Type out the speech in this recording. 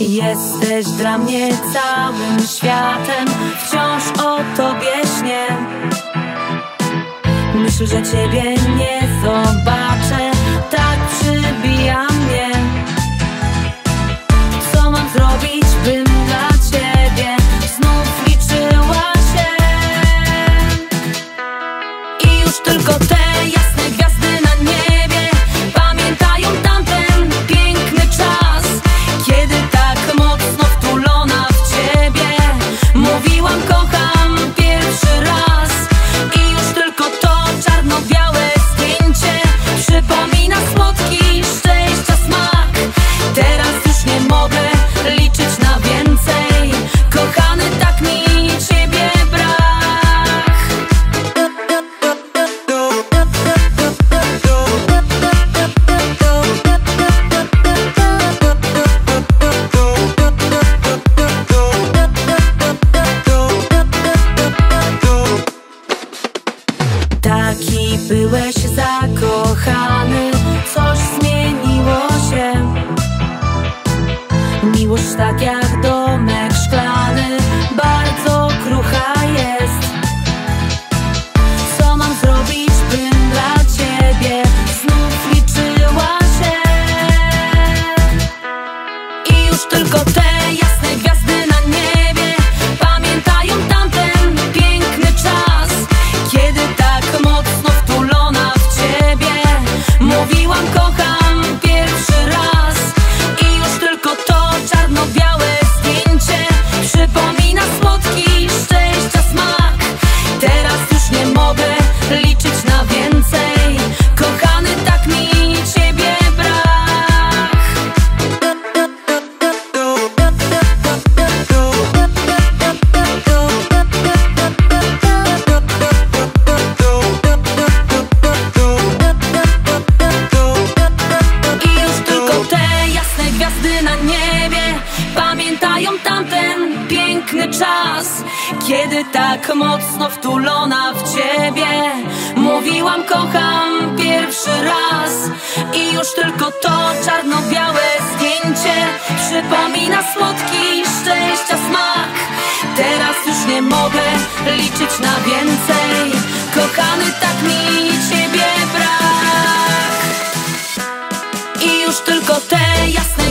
Jesteś dla mnie całym światem Wciąż o tobie śnię. Myśl, że ciebie nie Taki byłeś zakochany, coś zmieniło się. Miłość tak jak domek szklany, bardzo krucha jest. Co mam zrobić, bym dla ciebie znów liczyła się? I już tylko te jasne Kiedy tak mocno wtulona w ciebie Mówiłam kocham pierwszy raz. I już tylko to czarno-białe zdjęcie Przypomina słodki szczęścia smak. Teraz już nie mogę liczyć na więcej. Kochany, tak mi ciebie brak. I już tylko te jasne